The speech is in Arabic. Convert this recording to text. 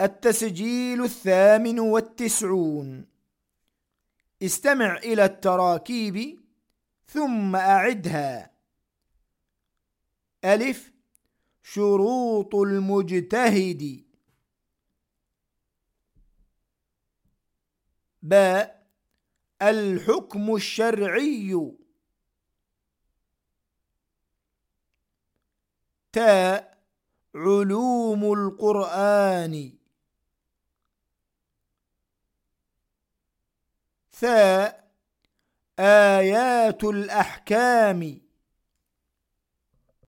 التسجيل الثامن والتسعون. استمع إلى التراكيب ثم أعدها. ألف. شروط المجتهد. باء. الحكم الشرعي. تاء. علوم القرآن. ثاء آيات الأحكام